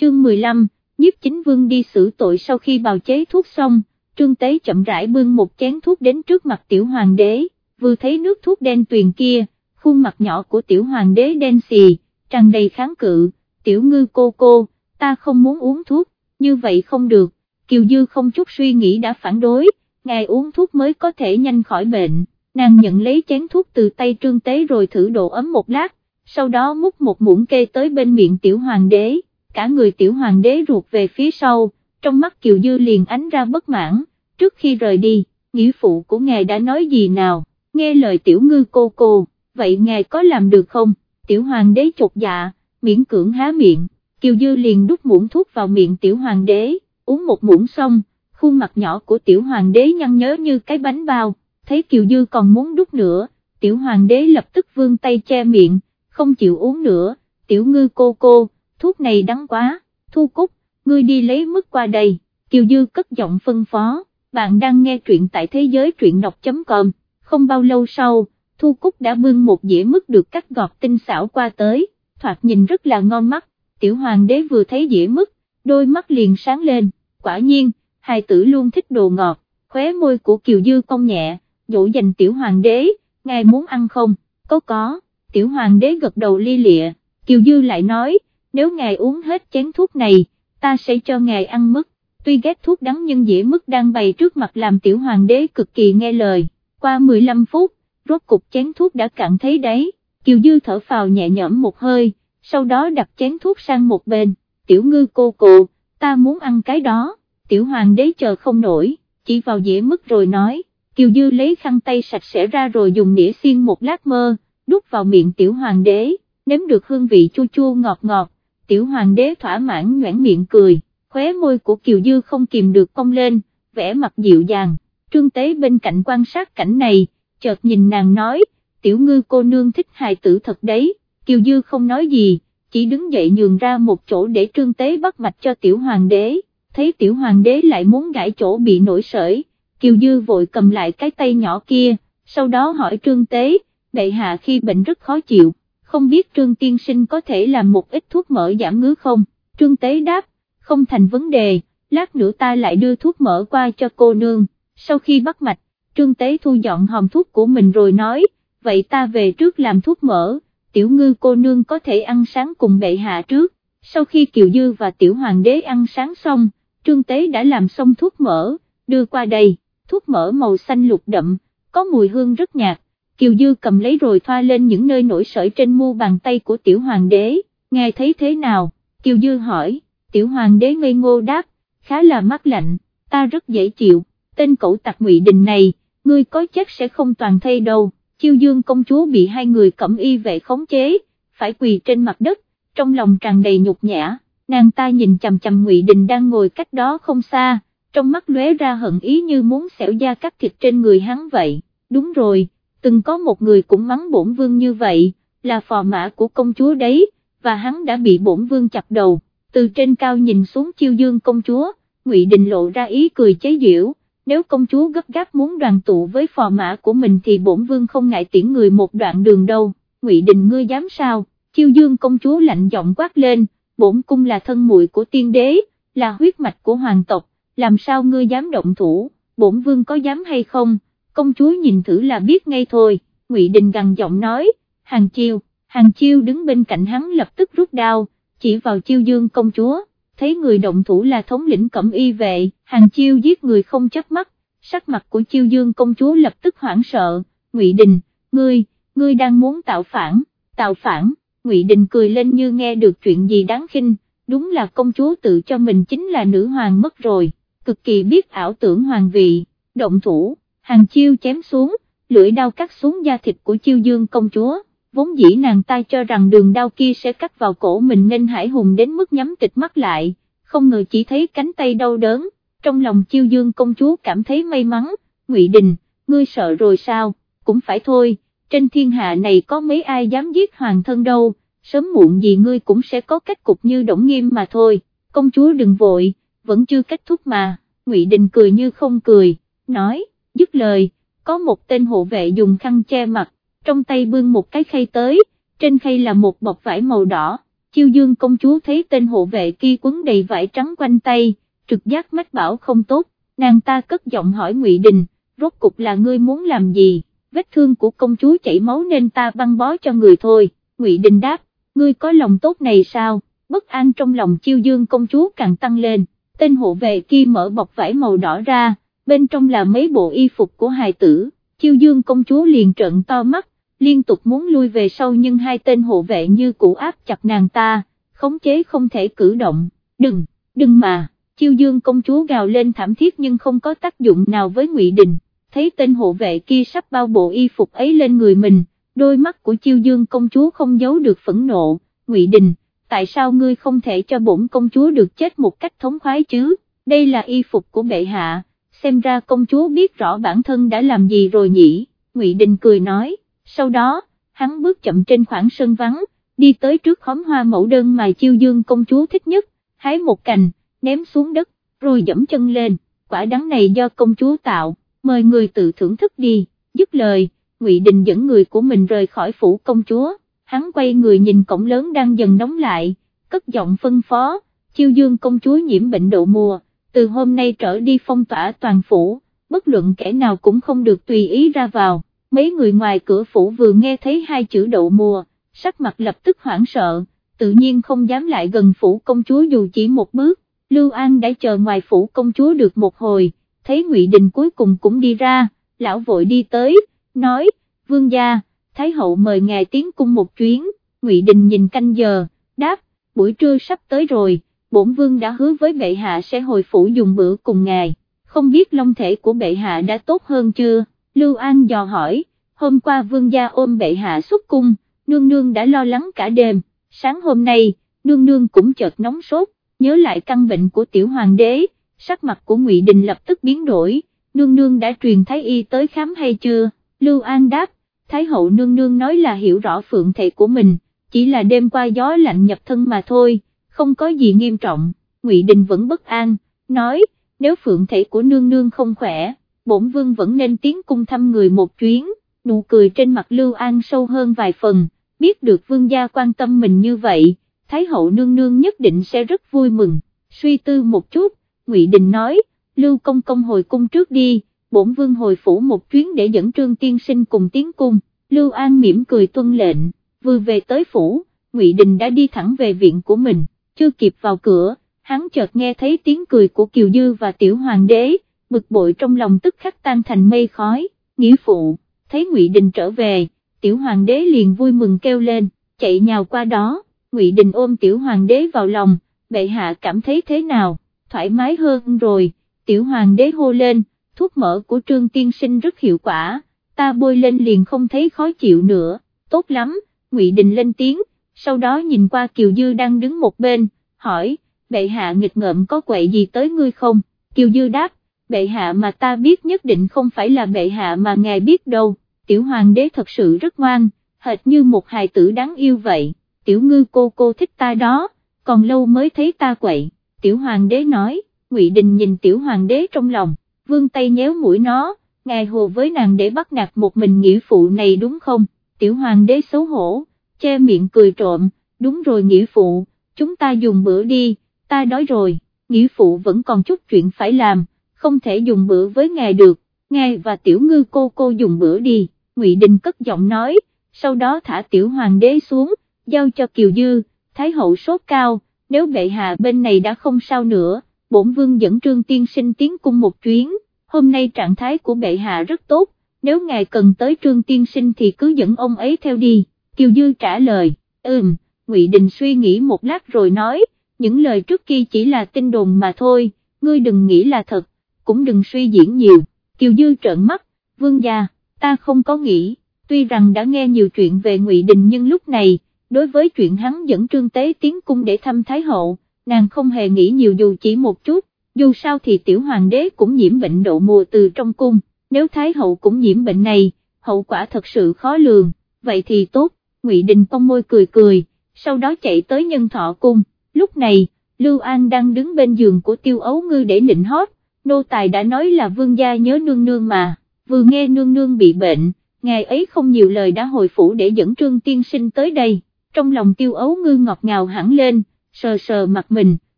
chương 15, nhiếp chính vương đi xử tội sau khi bào chế thuốc xong, trương tế chậm rãi bưng một chén thuốc đến trước mặt tiểu hoàng đế, vừa thấy nước thuốc đen tuyền kia, khuôn mặt nhỏ của tiểu hoàng đế đen xì, tràn đầy kháng cự, tiểu ngư cô cô, ta không muốn uống thuốc, như vậy không được, Kiều Dư không chút suy nghĩ đã phản đối, ngài uống thuốc mới có thể nhanh khỏi bệnh, nàng nhận lấy chén thuốc từ tay trương tế rồi thử độ ấm một lát, sau đó múc một muỗng kê tới bên miệng tiểu hoàng đế, cả người tiểu hoàng đế ruột về phía sau, trong mắt Kiều Dư liền ánh ra bất mãn, trước khi rời đi, nghĩa phụ của ngài đã nói gì nào, nghe lời tiểu ngư cô cô, vậy ngài có làm được không, tiểu hoàng đế chột dạ, miễn cưỡng há miệng, Kiều Dư liền đút muỗng thuốc vào miệng tiểu hoàng đế, uống một muỗng xong, khuôn mặt nhỏ của tiểu hoàng đế nhăn nhớ như cái bánh bao, thấy Kiều Dư còn muốn đút nữa, tiểu hoàng đế lập tức vương tay che miệng, không chịu uống nữa, tiểu ngư cô cô, thuốc này đắng quá, thu cúc, ngươi đi lấy mức qua đây, Kiều Dư cất giọng phân phó, bạn đang nghe truyện tại thế giới truyện đọc.com, không bao lâu sau, Thu Cúc đã bưng một dĩa mức được cắt gọt tinh xảo qua tới, thoạt nhìn rất là ngon mắt, tiểu hoàng đế vừa thấy dĩa mức, đôi mắt liền sáng lên, quả nhiên, hài tử luôn thích đồ ngọt, khóe môi của Kiều Dư cong nhẹ, dỗ dành tiểu hoàng đế, ngài muốn ăn không, có có, tiểu hoàng đế gật đầu li lịa, Kiều Dư lại nói, nếu ngài uống hết chén thuốc này, ta sẽ cho ngài ăn mức, tuy ghét thuốc đắng nhưng dĩa mức đang bày trước mặt làm tiểu hoàng đế cực kỳ nghe lời, qua 15 phút, rốt cục chén thuốc đã cạn thấy đấy, Kiều Dư thở phào nhẹ nhõm một hơi, sau đó đặt chén thuốc sang một bên, tiểu ngư cô cô, ta muốn ăn cái đó, tiểu hoàng đế chờ không nổi, chỉ vào dĩa mức rồi nói, Kiều Dư lấy khăn tay sạch sẽ ra rồi dùng nĩa xiên một lát mơ, đút vào miệng tiểu hoàng đế, nếm được hương vị chua chua ngọt ngọt, tiểu hoàng đế thỏa mãn nhoảng miệng cười, khóe môi của Kiều Dư không kìm được cong lên, vẻ mặt dịu dàng, trương tế bên cạnh quan sát cảnh này, chợt nhìn nàng nói, tiểu ngư cô nương thích hài tử thật đấy, Kiều Dư không nói gì, chỉ đứng dậy nhường ra một chỗ để trương tế bắt mạch cho tiểu hoàng đế, thấy tiểu hoàng đế lại muốn gãi chỗ bị nổi sởi, Kiều Dư vội cầm lại cái tay nhỏ kia, sau đó hỏi trương tế, bệ hạ khi bệnh rất khó chịu, không biết trương tiên sinh có thể làm một ít thuốc mỡ giảm ngứa không, trương tế đáp, không thành vấn đề, lát nữa ta lại đưa thuốc mỡ qua cho cô nương, sau khi bắt mạch, trương tế thu dọn hòm thuốc của mình rồi nói, vậy ta về trước làm thuốc mỡ, tiểu ngư cô nương có thể ăn sáng cùng bệ hạ trước, sau khi Kiều Dư và tiểu hoàng đế ăn sáng xong, trương tế đã làm xong thuốc mỡ, đưa qua đây, thuốc mỡ màu xanh lục đậm, có mùi hương rất nhạt, Kiều Dư cầm lấy rồi thoa lên những nơi nổi sởi trên mu bàn tay của tiểu hoàng đế, Nghe thấy thế nào, Kiều Dư hỏi, tiểu hoàng đế ngây ngô đáp, khá là mát lạnh, ta rất dễ chịu, tên cậu tặc ngụy đình này, ngươi có chắc sẽ không toàn thay đâu, chiêu dương công chúa bị hai người cẩm y vệ khống chế, phải quỳ trên mặt đất, trong lòng tràn đầy nhục nhã, nàng ta nhìn chầm chầm ngụy đình đang ngồi cách đó không xa, trong mắt lóe ra hận ý như muốn xẻo da cắt thịt trên người hắn vậy, đúng rồi từng có một người cũng mắng bổn vương như vậy, là phò mã của công chúa đấy, và hắn đã bị bổn vương chặt đầu, từ trên cao nhìn xuống chiêu dương công chúa, Ngụy Đình lộ ra ý cười chế giễu, nếu công chúa gấp gáp muốn đoàn tụ với phò mã của mình thì bổn vương không ngại tiễn người một đoạn đường đâu, Ngụy Đình ngươi dám sao, chiêu dương công chúa lạnh giọng quát lên, bổn cung là thân muội của tiên đế, là huyết mạch của hoàng tộc, làm sao ngươi dám động thủ, bổn vương có dám hay không? Công chúa nhìn thử là biết ngay thôi, Ngụy Đình gằn giọng nói, hàng chiêu, hàng chiêu đứng bên cạnh hắn lập tức rút đao, chỉ vào chiêu dương công chúa, thấy người động thủ là thống lĩnh cẩm y vệ, hàng chiêu giết người không chấp mắt, sắc mặt của chiêu dương công chúa lập tức hoảng sợ, Ngụy Đình, ngươi, ngươi đang muốn tạo phản, tạo phản, Ngụy Đình cười lên như nghe được chuyện gì đáng khinh, đúng là công chúa tự cho mình chính là nữ hoàng mất rồi, cực kỳ biết ảo tưởng hoàng vị, động thủ hàng chiêu chém xuống, lưỡi đao cắt xuống da thịt của chiêu dương công chúa, vốn dĩ nàng ta cho rằng đường đao kia sẽ cắt vào cổ mình nên hải hùng đến mức nhắm tịch mắt lại, không ngờ chỉ thấy cánh tay đau đớn, trong lòng chiêu dương công chúa cảm thấy may mắn, ngụy Đình, ngươi sợ rồi sao, cũng phải thôi, trên thiên hạ này có mấy ai dám giết hoàng thân đâu, sớm muộn gì ngươi cũng sẽ có kết cục như động nghiêm mà thôi, công chúa đừng vội, vẫn chưa kết thúc mà, ngụy Đình cười như không cười, nói dứt lời, có một tên hộ vệ dùng khăn che mặt, trong tay bưng một cái khay tới, trên khay là một bọc vải màu đỏ, chiêu dương công chúa thấy tên hộ vệ kia quấn đầy vải trắng quanh tay, trực giác mách bảo không tốt, nàng ta cất giọng hỏi Ngụy Đình, rốt cục là ngươi muốn làm gì, vết thương của công chúa chảy máu nên ta băng bó cho người thôi, Ngụy Đình đáp, ngươi có lòng tốt này sao, bất an trong lòng chiêu dương công chúa càng tăng lên, tên hộ vệ kia mở bọc vải màu đỏ ra, bên trong là mấy bộ y phục của hài tử, chiêu dương công chúa liền trợn to mắt, liên tục muốn lui về sau nhưng hai tên hộ vệ như cũ áp chặt nàng ta, khống chế không thể cử động, đừng, đừng mà, chiêu dương công chúa gào lên thảm thiết nhưng không có tác dụng nào với ngụy Đình, thấy tên hộ vệ kia sắp bao bộ y phục ấy lên người mình, đôi mắt của chiêu dương công chúa không giấu được phẫn nộ, ngụy Đình, tại sao ngươi không thể cho bổn công chúa được chết một cách thống khoái chứ, đây là y phục của bệ hạ, xem ra công chúa biết rõ bản thân đã làm gì rồi nhỉ, ngụy Đình cười nói. Sau đó, hắn bước chậm trên khoảng sân vắng, đi tới trước khóm hoa mẫu đơn mà chiêu dương công chúa thích nhất, hái một cành, ném xuống đất, rồi dẫm chân lên, quả đắng này do công chúa tạo, mời người tự thưởng thức đi, dứt lời, Ngụy Đình dẫn người của mình rời khỏi phủ công chúa, hắn quay người nhìn cổng lớn đang dần đóng lại, cất giọng phân phó, chiêu dương công chúa nhiễm bệnh đậu mùa, từ hôm nay trở đi phong tỏa toàn phủ, bất luận kẻ nào cũng không được tùy ý ra vào. Mấy người ngoài cửa phủ vừa nghe thấy hai chữ đậu mùa, sắc mặt lập tức hoảng sợ, tự nhiên không dám lại gần phủ công chúa dù chỉ một bước, Lưu An đã chờ ngoài phủ công chúa được một hồi, thấy Ngụy Đình cuối cùng cũng đi ra, lão vội đi tới, nói, vương gia, Thái hậu mời ngài tiến cung một chuyến, Ngụy Đình nhìn canh giờ, đáp, buổi trưa sắp tới rồi, bổn vương đã hứa với bệ hạ sẽ hồi phủ dùng bữa cùng ngài, không biết long thể của bệ hạ đã tốt hơn chưa? Lưu An dò hỏi, hôm qua vương gia ôm bệ hạ xuất cung, nương nương đã lo lắng cả đêm, sáng hôm nay, nương nương cũng chợt nóng sốt, nhớ lại căn bệnh của tiểu hoàng đế, sắc mặt của Ngụy Đình lập tức biến đổi, nương nương đã truyền thái y tới khám hay chưa, Lưu An đáp, thái hậu nương nương nói là hiểu rõ phượng thể của mình, chỉ là đêm qua gió lạnh nhập thân mà thôi, không có gì nghiêm trọng, Ngụy Đình vẫn bất an, nói, nếu phượng thể của nương nương không khỏe, bổn vương vẫn nên tiến cung thăm người một chuyến, nụ cười trên mặt Lưu An sâu hơn vài phần, biết được vương gia quan tâm mình như vậy, Thái hậu nương nương nhất định sẽ rất vui mừng, suy tư một chút, Ngụy Đình nói, Lưu Công Công hồi cung trước đi, bổn vương hồi phủ một chuyến để dẫn trương tiên sinh cùng tiến cung, Lưu An mỉm cười tuân lệnh, vừa về tới phủ, Ngụy Đình đã đi thẳng về viện của mình, chưa kịp vào cửa, hắn chợt nghe thấy tiếng cười của Kiều Dư và Tiểu Hoàng đế, bực bội trong lòng tức khắc tan thành mây khói, nghĩa phụ, thấy Ngụy Đình trở về, tiểu hoàng đế liền vui mừng kêu lên, chạy nhào qua đó, Ngụy Đình ôm tiểu hoàng đế vào lòng, bệ hạ cảm thấy thế nào, thoải mái hơn rồi, tiểu hoàng đế hô lên, thuốc mỡ của trương tiên sinh rất hiệu quả, ta bôi lên liền không thấy khó chịu nữa, tốt lắm, Ngụy Đình lên tiếng, sau đó nhìn qua Kiều Dư đang đứng một bên, hỏi, bệ hạ nghịch ngợm có quậy gì tới ngươi không, Kiều Dư đáp, bệ hạ mà ta biết nhất định không phải là bệ hạ mà ngài biết đâu, tiểu hoàng đế thật sự rất ngoan, hệt như một hài tử đáng yêu vậy, tiểu ngư cô cô thích ta đó, còn lâu mới thấy ta quậy, tiểu hoàng đế nói, ngụy Đình nhìn tiểu hoàng đế trong lòng, vương tay nhéo mũi nó, ngài hồ với nàng để bắt nạt một mình nghĩa phụ này đúng không, tiểu hoàng đế xấu hổ, che miệng cười trộm, đúng rồi nghĩa phụ, chúng ta dùng bữa đi, ta đói rồi, nghĩa phụ vẫn còn chút chuyện phải làm không thể dùng bữa với ngài được, ngài và tiểu ngư cô cô dùng bữa đi, Ngụy Đình cất giọng nói, sau đó thả tiểu hoàng đế xuống, giao cho Kiều Dư, Thái hậu sốt cao, nếu bệ hạ bên này đã không sao nữa, bổn vương dẫn trương tiên sinh tiến cung một chuyến, hôm nay trạng thái của bệ hạ rất tốt, nếu ngài cần tới trương tiên sinh thì cứ dẫn ông ấy theo đi, Kiều Dư trả lời, ừm, Ngụy Đình suy nghĩ một lát rồi nói, những lời trước kia chỉ là tin đồn mà thôi, ngươi đừng nghĩ là thật, cũng đừng suy diễn nhiều, Kiều Dư trợn mắt, vương gia, ta không có nghĩ, tuy rằng đã nghe nhiều chuyện về Ngụy Đình nhưng lúc này, đối với chuyện hắn dẫn Trương Tế tiến cung để thăm Thái Hậu, nàng không hề nghĩ nhiều dù chỉ một chút, dù sao thì tiểu hoàng đế cũng nhiễm bệnh độ mùa từ trong cung, nếu Thái Hậu cũng nhiễm bệnh này, hậu quả thật sự khó lường, vậy thì tốt, Ngụy Đình cong môi cười cười, sau đó chạy tới nhân thọ cung, lúc này, Lưu An đang đứng bên giường của tiêu ấu ngư để nịnh hót, nô tài đã nói là vương gia nhớ nương nương mà, vừa nghe nương nương bị bệnh, ngài ấy không nhiều lời đã hồi phủ để dẫn trương tiên sinh tới đây, trong lòng tiêu ấu ngư ngọt ngào hẳn lên, sờ sờ mặt mình,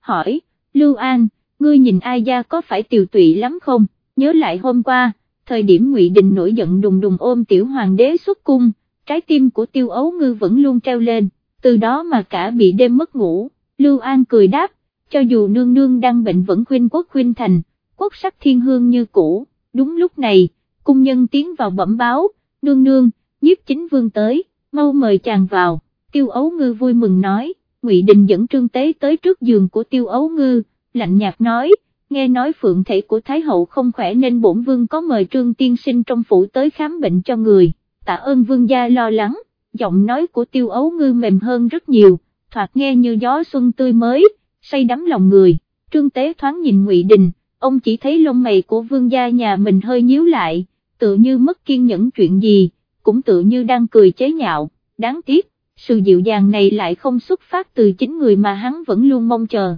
hỏi, Lưu An, ngươi nhìn ai gia có phải tiều tụy lắm không, nhớ lại hôm qua, thời điểm ngụy Đình nổi giận đùng đùng ôm tiểu hoàng đế xuất cung, trái tim của tiêu ấu ngư vẫn luôn treo lên, từ đó mà cả bị đêm mất ngủ, Lưu An cười đáp, cho dù nương nương đang bệnh vẫn khuyên quốc khuyên thành, quốc sắc thiên hương như cũ, đúng lúc này, cung nhân tiến vào bẩm báo, nương nương, nhiếp chính vương tới, mau mời chàng vào, tiêu ấu ngư vui mừng nói, ngụy Đình dẫn trương tế tới trước giường của tiêu ấu ngư, lạnh nhạt nói, nghe nói phượng thể của Thái Hậu không khỏe nên bổn vương có mời trương tiên sinh trong phủ tới khám bệnh cho người, tạ ơn vương gia lo lắng, giọng nói của tiêu ấu ngư mềm hơn rất nhiều, thoạt nghe như gió xuân tươi mới, say đắm lòng người, trương tế thoáng nhìn ngụy Đình, ông chỉ thấy lông mày của vương gia nhà mình hơi nhíu lại, tự như mất kiên nhẫn chuyện gì, cũng tự như đang cười chế nhạo, đáng tiếc, sự dịu dàng này lại không xuất phát từ chính người mà hắn vẫn luôn mong chờ.